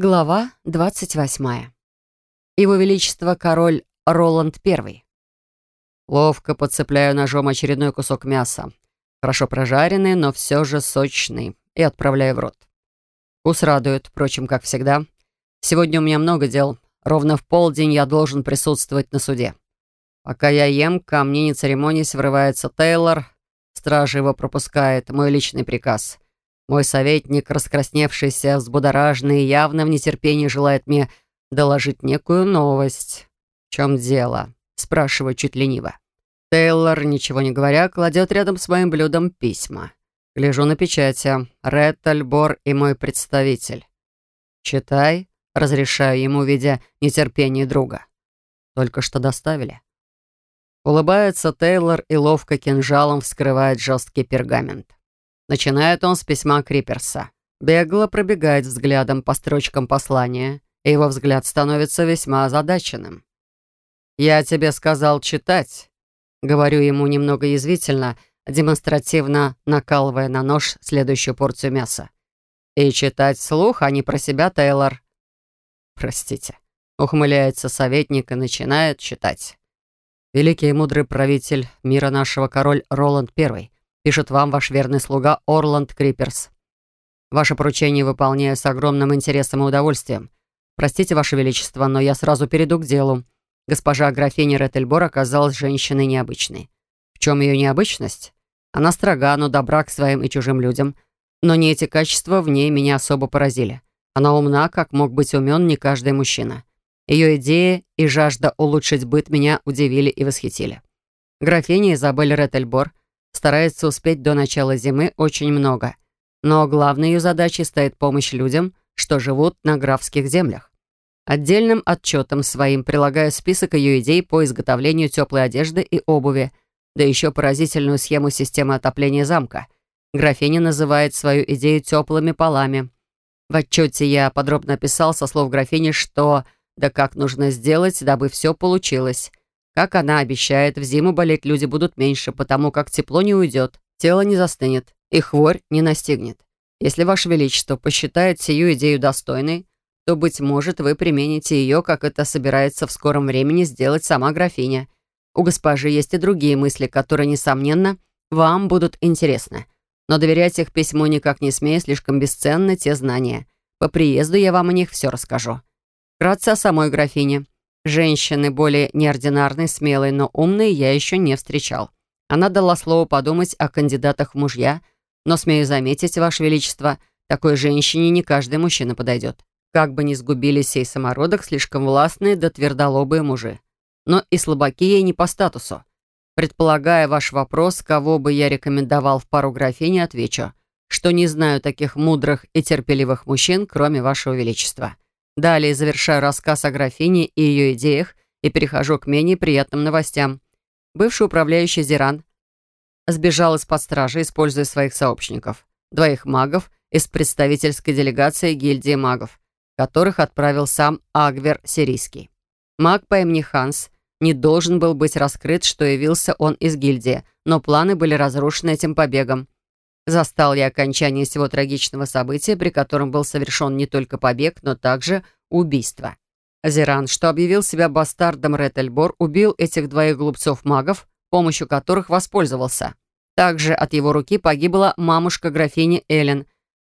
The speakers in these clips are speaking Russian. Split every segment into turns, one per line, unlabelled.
Глава 28. Его Величество король Роланд I. Ловко подцепляю ножом очередной кусок мяса. Хорошо прожаренный, но все же сочный. И отправляю в рот. Вкус радует, впрочем, как всегда. Сегодня у меня много дел. Ровно в полдень я должен присутствовать на суде. Пока я ем, ко мне не церемонясь врывается Тейлор. Стража его пропускает. Мой личный приказ — мой советник, раскрасневшийся, взбудораженный, явно в нетерпении желает мне доложить некую новость. «В чем дело?» — спрашиваю чуть лениво. Тейлор, ничего не говоря, кладет рядом с моим блюдом письма. Гляжу на печати. Ред, Альбор и мой представитель. «Читай», — разрешаю ему, видя нетерпение друга. «Только что доставили». Улыбается Тейлор и ловко кинжалом вскрывает жесткий пергамент. Начинает он с письма Криперса. Бегло пробегает взглядом по строчкам послания, и его взгляд становится весьма озадаченным. «Я тебе сказал читать», — говорю ему немного язвительно, демонстративно накалывая на нож следующую порцию мяса. «И читать вслух, а не про себя, Тейлор». «Простите», — ухмыляется советник и начинает читать. «Великий и мудрый правитель мира нашего король Роланд Первый Пишет вам ваш верный слуга Орланд Криперс. Ваше поручение выполняю с огромным интересом и удовольствием. Простите, Ваше Величество, но я сразу перейду к делу. Госпожа графиня Реттельбор оказалась женщиной необычной. В чем ее необычность? Она строга, но добра к своим и чужим людям. Но не эти качества в ней меня особо поразили. Она умна, как мог быть умен не каждый мужчина. Ее идеи и жажда улучшить быт меня удивили и восхитили. Графиня Изабель Реттельбор старается успеть до начала зимы очень много. Но главной ее задачей стоит помощь людям, что живут на графских землях. Отдельным отчетом своим прилагаю список ее идей по изготовлению теплой одежды и обуви, да еще поразительную схему системы отопления замка. Графиня называет свою идею теплыми полами. В отчете я подробно описал со слов графини, что да как нужно сделать, дабы все получилось. Как она обещает, в зиму болеть люди будут меньше, потому как тепло не уйдет, тело не застынет и хворь не настигнет. Если Ваше Величество посчитает сию идею достойной, то, быть может, вы примените ее, как это собирается в скором времени сделать сама графиня. У госпожи есть и другие мысли, которые, несомненно, вам будут интересны. Но доверять их письму никак не смею, слишком бесценны те знания. По приезду я вам о них все расскажу. Вкратце о самой графине. Женщины более неординарной, смелой, но умной я еще не встречал. Она дала слово подумать о кандидатах в мужья, но, смею заметить, Ваше Величество, такой женщине не каждый мужчина подойдет. Как бы ни сгубили сей самородок слишком властные да твердолобые мужи. Но и слабаки ей не по статусу. Предполагая ваш вопрос, кого бы я рекомендовал в пару графини, отвечу, что не знаю таких мудрых и терпеливых мужчин, кроме вашего величества. Далее завершаю рассказ о графине и ее идеях и перехожу к менее приятным новостям. Бывший управляющий Зиран сбежал из-под стражи, используя своих сообщников, двоих магов из представительской делегации гильдии магов, которых отправил сам Агвер Сирийский. Маг по имени Ханс не должен был быть раскрыт, что явился он из гильдии, но планы были разрушены этим побегом. Застал я окончание всего трагичного события, при котором был совершен не только побег, но также убийство. Зиран, что объявил себя бастардом Реттельбор, убил этих двоих глупцов-магов, помощью которых воспользовался. Также от его руки погибла мамушка графини Эллен,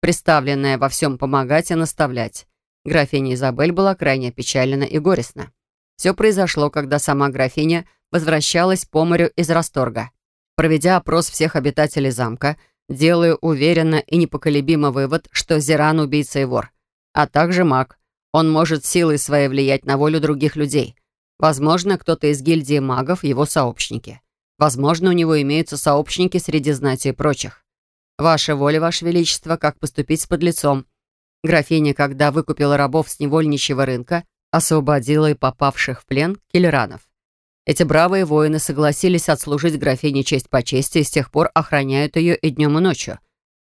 представленная во всем помогать и наставлять. Графиня Изабель была крайне опечалена и горестна. Все произошло, когда сама графиня возвращалась по морю из Расторга. Проведя опрос всех обитателей замка, Делаю уверенно и непоколебимо вывод, что Зиран — убийца и вор, а также маг. Он может силой своей влиять на волю других людей. Возможно, кто-то из гильдии магов — его сообщники. Возможно, у него имеются сообщники среди знати и прочих. Ваша воля, Ваше Величество, как поступить с подлецом. Графиня, когда выкупила рабов с невольничьего рынка, освободила и попавших в плен киллеранов. Эти бравые воины согласились отслужить графине честь по чести и с тех пор охраняют ее и днем, и ночью.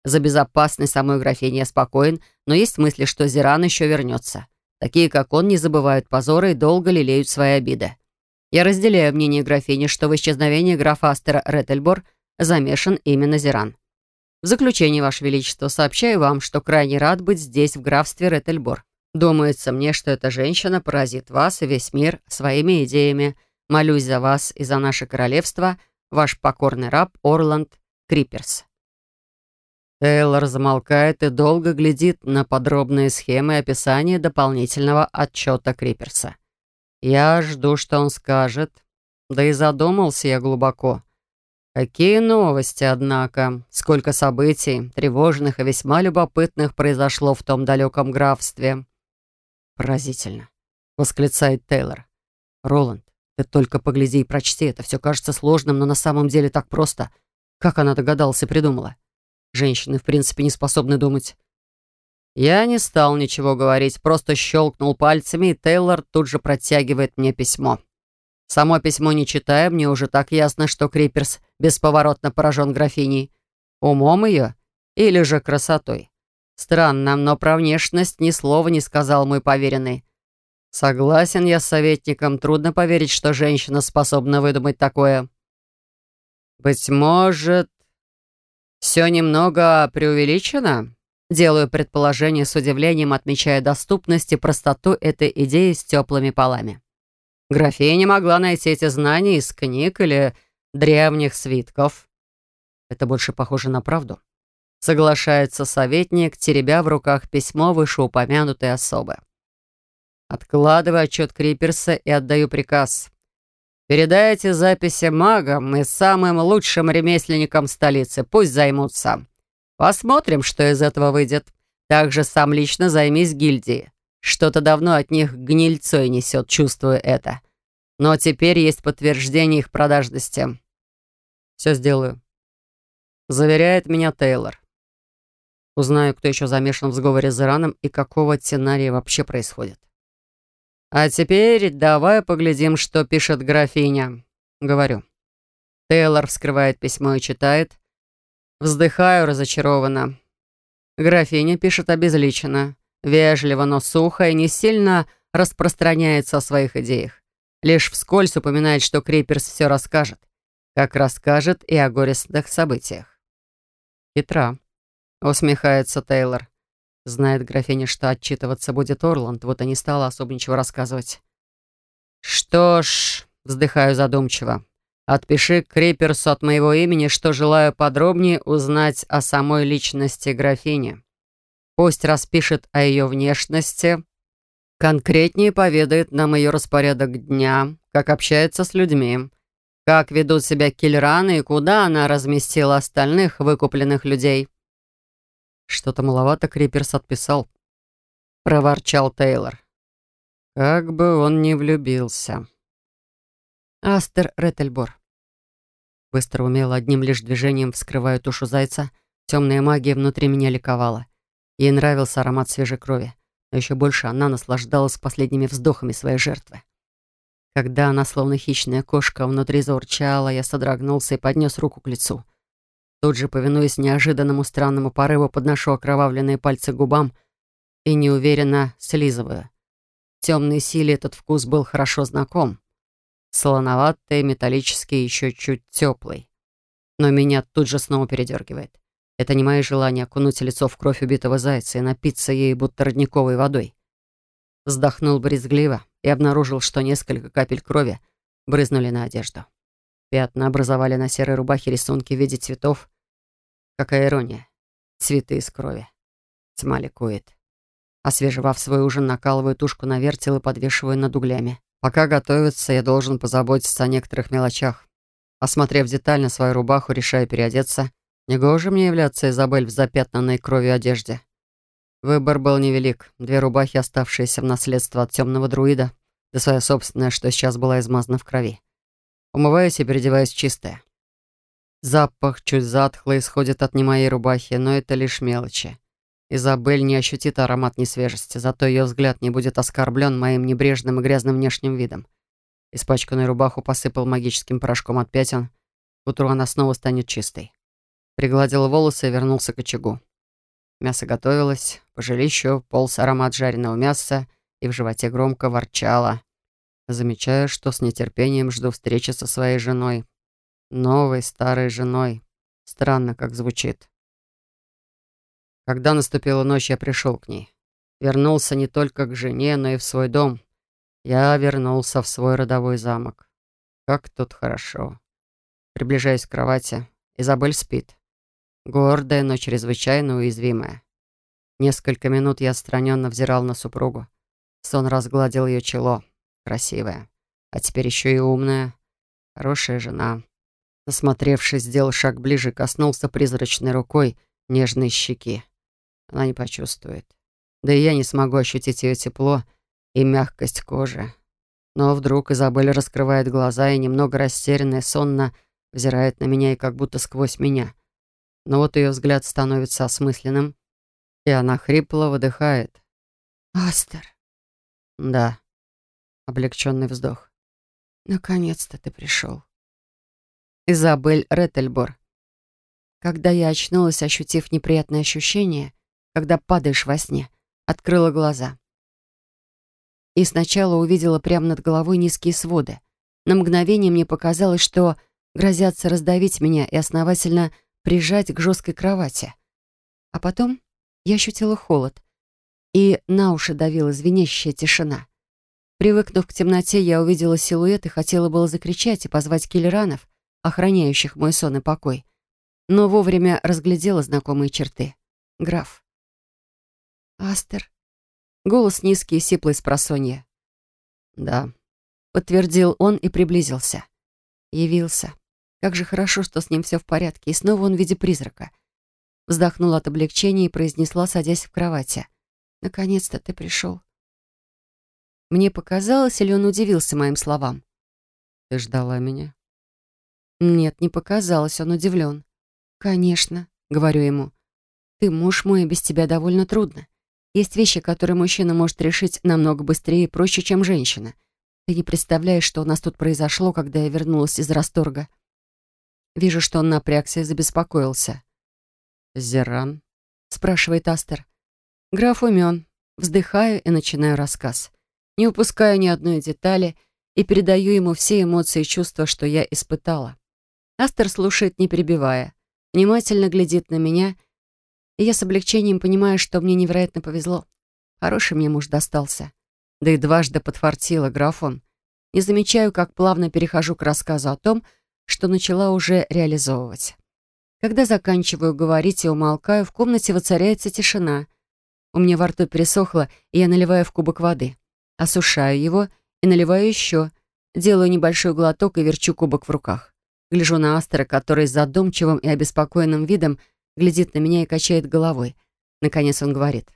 За безопасность самой графини я спокоен, но есть мысли, что Зиран еще вернется. Такие, как он, не забывают позора и долго лелеют свои обиды. Я разделяю мнение графини, что в исчезновении графа Астера Реттельбор замешан именно Зиран. В заключение, Ваше Величество, сообщаю вам, что крайне рад быть здесь, в графстве Реттельбор. Думается мне, что эта женщина поразит вас и весь мир своими идеями. Молюсь за вас и за наше королевство, ваш покорный раб Орланд Криперс». Тейлор замолкает и долго глядит на подробные схемы и описание дополнительного отчета Криперса. Я жду, что он скажет. Да и задумался я глубоко. Какие новости, однако. Сколько событий, тревожных и весьма любопытных произошло в том далеком графстве. Поразительно, восклицает Тейлор. Роланд, ты только погляди и прочти. Это все кажется сложным, но на самом деле так просто. Как она догадалась и придумала? Женщины, в принципе, не способны думать. Я не стал ничего говорить, просто щелкнул пальцами, и Тейлор тут же протягивает мне письмо. Само письмо не читая, мне уже так ясно, что Криперс бесповоротно поражен графиней. Умом ее или же красотой. Странно, но про внешность ни слова не сказал мой поверенный. Согласен я с советником, трудно поверить, что женщина способна выдумать такое. Быть может, все немного преувеличено? Делаю предположение с удивлением, отмечая доступность и простоту этой идеи с теплыми полами. Графиня могла найти эти знания из книг или древних свитков. Это больше похоже на правду. Соглашается советник, теребя в руках письмо вышеупомянутой особы. Откладываю отчет Криперса и отдаю приказ. Передайте записи магам и самым лучшим ремесленникам столицы. Пусть займутся. Посмотрим, что из этого выйдет. Также сам лично займись гильдией. Что-то давно от них гнильцой несет, чувствую это. Но теперь есть подтверждение их продажности. Все сделаю. Заверяет меня Тейлор. Узнаю, кто еще замешан в сговоре с Ираном и какого сценария вообще происходит. А теперь давай поглядим, что пишет графиня. Говорю. Тейлор вскрывает письмо и читает. Вздыхаю разочарованно. Графиня пишет обезличенно, вежливо, но сухо и не сильно распространяется о своих идеях. Лишь вскользь упоминает, что Криперс все расскажет, как расскажет и о горестных событиях. «Хитра», — усмехается Тейлор. Знает графиня, что отчитываться будет Орланд, вот и не стала особо ничего рассказывать. «Что ж», — вздыхаю задумчиво, «отпиши Криперсу от моего имени, что желаю подробнее узнать о самой личности графини. Пусть распишет о ее внешности, конкретнее поведает нам ее распорядок дня, как общается с людьми, как ведут себя киллераны и куда она разместила остальных выкупленных людей». Что-то маловато Криперс отписал. Проворчал Тейлор. Как бы он не влюбился. Астер Реттельбор. Быстро умело одним лишь движением вскрываю тушу зайца. Темная магия внутри меня ликовала. Ей нравился аромат свежей крови. Но еще больше она наслаждалась последними вздохами своей жертвы. Когда она, словно хищная кошка, внутри заурчала, я содрогнулся и поднес руку к лицу. Тут же, повинуясь неожиданному странному порыву, подношу окровавленные пальцы к губам и неуверенно слизываю. Темной силе этот вкус был хорошо знаком. Солоноватый, металлический, еще чуть теплый. Но меня тут же снова передергивает. Это не мое желание окунуть лицо в кровь убитого зайца и напиться ей будто родниковой водой. Вздохнул брезгливо и обнаружил, что несколько капель крови брызнули на одежду. Пятна образовали на серой рубахе рисунки в виде цветов. Какая ирония. Цветы из крови. Тьма ликует. Освежевав свой ужин, накалываю тушку на вертел и подвешиваю над углями. Пока готовится, я должен позаботиться о некоторых мелочах. Осмотрев детально свою рубаху, решаю переодеться. Негоже мне являться Изабель в запятнанной кровью одежде. Выбор был невелик. Две рубахи, оставшиеся в наследство от темного друида, да своя собственная, что сейчас была измазана в крови. Умываюсь и переодеваюсь чистое. Запах чуть затхлый исходит от не моей рубахи, но это лишь мелочи. Изабель не ощутит аромат несвежести, зато ее взгляд не будет оскорблен моим небрежным и грязным внешним видом. Испачканную рубаху посыпал магическим порошком от пятен. К утру она снова станет чистой. Пригладил волосы и вернулся к очагу. Мясо готовилось, по жилищу полз аромат жареного мяса, и в животе громко ворчало. Замечаю, что с нетерпением жду встречи со своей женой. Новой старой женой. Странно, как звучит. Когда наступила ночь, я пришел к ней. Вернулся не только к жене, но и в свой дом. Я вернулся в свой родовой замок. Как тут хорошо. Приближаюсь к кровати. Изабель спит. Гордая, но чрезвычайно уязвимая. Несколько минут я отстраненно взирал на супругу. Сон разгладил ее чело. Красивая. А теперь еще и умная. Хорошая жена. Насмотревшись, сделал шаг ближе, коснулся призрачной рукой нежной щеки. Она не почувствует. Да и я не смогу ощутить ее тепло и мягкость кожи. Но вдруг Изабель раскрывает глаза и немного растерянная, сонно взирает на меня и как будто сквозь меня. Но вот ее взгляд становится осмысленным, и она хрипло выдыхает.
«Астер».
«Да». Облегченный вздох.
«Наконец-то ты пришел».
Изабель Реттельбор. Когда я очнулась, ощутив неприятное ощущение, когда падаешь во сне, открыла глаза. И сначала увидела прямо над головой низкие своды. На мгновение мне показалось, что грозятся раздавить меня и основательно прижать к жесткой кровати. А потом я ощутила холод, и на уши давила звенящая тишина. Привыкнув к темноте, я увидела силуэт и хотела было закричать и позвать киллеранов, охраняющих мой сон и покой. Но вовремя разглядела знакомые черты. Граф.
«Астер?»
Голос низкий и сиплый с просонья. «Да», — подтвердил он и приблизился. Явился. Как же хорошо, что с ним все в порядке, и снова он в виде призрака. Вздохнула от облегчения и произнесла, садясь в кровати. «Наконец-то ты пришел». Мне показалось, или он удивился моим словам. «Ты ждала меня?» Нет, не показалось, он удивлен. «Конечно», — говорю ему. «Ты муж мой, без тебя довольно трудно. Есть вещи, которые мужчина может решить намного быстрее и проще, чем женщина. Ты не представляешь, что у нас тут произошло, когда я вернулась из расторга». Вижу, что он напрягся и забеспокоился. «Зеран?» — спрашивает Астер. Граф умен. Вздыхаю и начинаю рассказ. Не упускаю ни одной детали и передаю ему все эмоции и чувства, что я испытала. Астер слушает, не перебивая, внимательно глядит на меня, и я с облегчением понимаю, что мне невероятно повезло. Хороший мне муж достался. Да и дважды подфартила графон. Не замечаю, как плавно перехожу к рассказу о том, что начала уже реализовывать. Когда заканчиваю говорить и умолкаю, в комнате воцаряется тишина. У меня во рту пересохло, и я наливаю в кубок воды. Осушаю его и наливаю еще. Делаю небольшой глоток и верчу кубок в руках. Гляжу на Астера, который с задумчивым и обеспокоенным видом глядит на меня и качает головой. Наконец он говорит.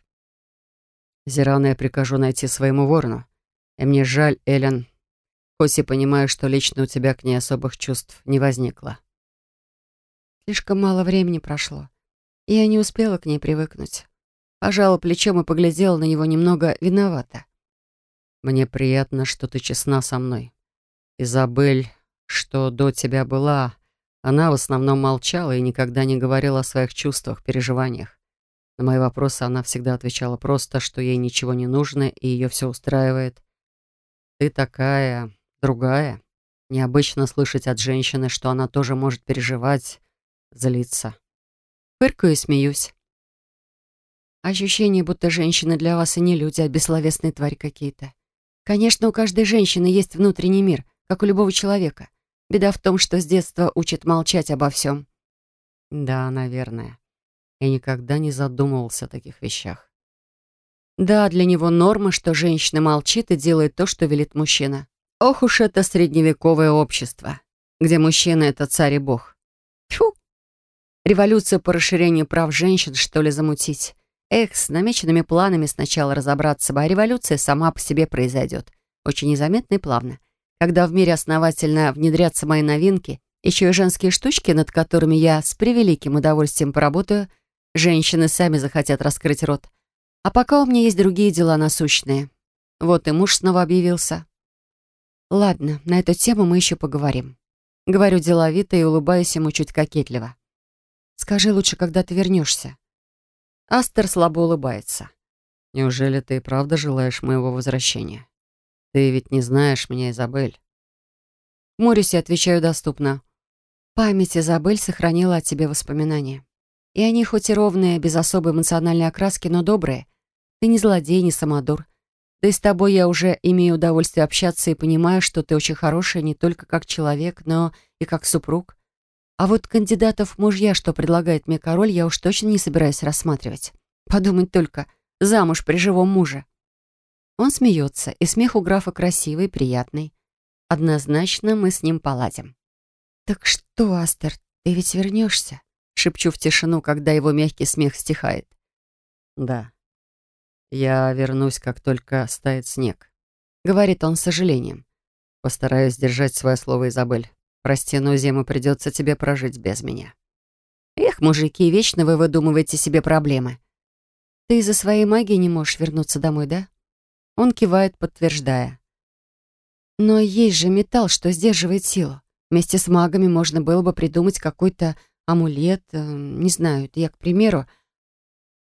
«Зирана я прикажу найти своему ворону. И мне жаль, Эллен, Хоть и понимаю, что лично у тебя к ней особых чувств не возникло. Слишком мало времени прошло, и я не успела к ней привыкнуть. Пожала плечом и поглядела на него немного виновата. Мне приятно, что ты честна со мной. Изабель, что до тебя была, она в основном молчала и никогда не говорила о своих чувствах, переживаниях. На мои вопросы она всегда отвечала просто, что ей ничего не нужно и ее все устраивает. Ты такая другая. Необычно слышать от женщины, что она тоже может переживать, злиться. Фыркаю и смеюсь. Ощущение, будто женщины для вас и не люди, а бессловесные твари какие-то. Конечно, у каждой женщины есть внутренний мир, как у любого человека. Беда в том, что с детства учат молчать обо всем. Да, наверное. Я никогда не задумывался о таких вещах. Да, для него норма, что женщина молчит и делает то, что велит мужчина. Ох уж это средневековое общество, где мужчина — это царь и бог. Тьфу! Революция по расширению прав женщин, что ли, замутить? Эх, с намеченными планами сначала разобраться бы, а революция сама по себе произойдет. Очень незаметно и плавно. Когда в мире основательно внедрятся мои новинки, еще и женские штучки, над которыми я с превеликим удовольствием поработаю, женщины сами захотят раскрыть рот. А пока у меня есть другие дела насущные. Вот и муж снова объявился. Ладно, на эту тему мы еще поговорим. Говорю деловито и улыбаюсь ему чуть кокетливо. Скажи лучше, когда ты вернешься. Астер слабо улыбается. Неужели ты и правда желаешь моего возвращения? Ты ведь не знаешь меня, Изабель. Хмурюсь и отвечаю доступно. Память Изабель сохранила о тебе воспоминания. И они хоть и ровные, без особой эмоциональной окраски, но добрые. Ты не злодей, не самодур. Да и с тобой я уже имею удовольствие общаться и понимаю, что ты очень хорошая не только как человек, но и как супруг. А вот кандидатов мужья, что предлагает мне король, я уж точно не собираюсь рассматривать. Подумать только, замуж при живом муже. Он смеется, и смех у графа красивый, приятный. Однозначно мы с ним поладим. «Так что, Астер, ты ведь вернешься?» Шепчу в тишину, когда его мягкий смех стихает.
«Да, я вернусь, как только стает снег», —
говорит он с сожалением.
«Постараюсь держать свое слово, Изабель. Прости, но зиму придется тебе прожить без меня».
«Эх, мужики, вечно вы выдумываете себе проблемы. Ты из-за своей магии не можешь вернуться домой, да?» Он кивает, подтверждая. «Но есть же металл, что сдерживает силу. Вместе с магами можно было бы придумать какой-то амулет, э, не знаю, я, к примеру...»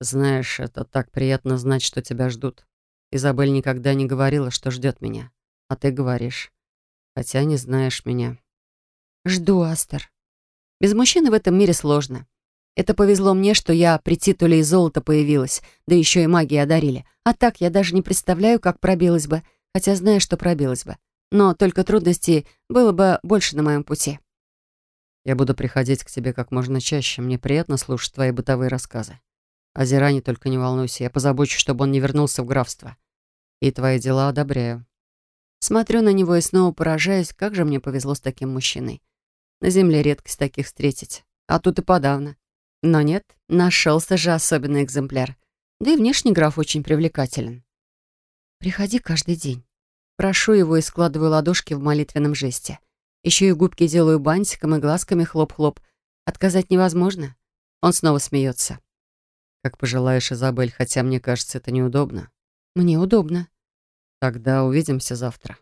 «Знаешь, это так приятно знать, что тебя ждут. Изабель никогда не говорила, что ждет меня. А ты говоришь. Хотя не знаешь меня».
«Жду, Астер. Без мужчины в этом мире сложно. Это повезло мне, что я при титуле и золото появилась, да еще и магии одарили. А так я даже не представляю, как пробилась бы, хотя знаю, что пробилась бы. Но только трудностей было бы больше на моем пути.
Я буду приходить к тебе как можно чаще. Мне приятно слушать твои бытовые рассказы. О Зиране только не волнуйся. Я позабочусь, чтобы он не вернулся в графство. И твои дела одобряю.
Смотрю на него и снова поражаюсь, как же мне повезло с таким мужчиной. На земле редкость таких встретить. А тут и подавно. Но нет, нашелся же особенный экземпляр. Да и внешний граф очень привлекателен. Приходи каждый день. Прошу его и складываю ладошки в молитвенном жесте. Еще и губки делаю бантиком и глазками хлоп-хлоп. Отказать невозможно. Он снова смеется.
Как пожелаешь, Изабель, хотя мне кажется, это неудобно.
Мне удобно.
Тогда увидимся завтра.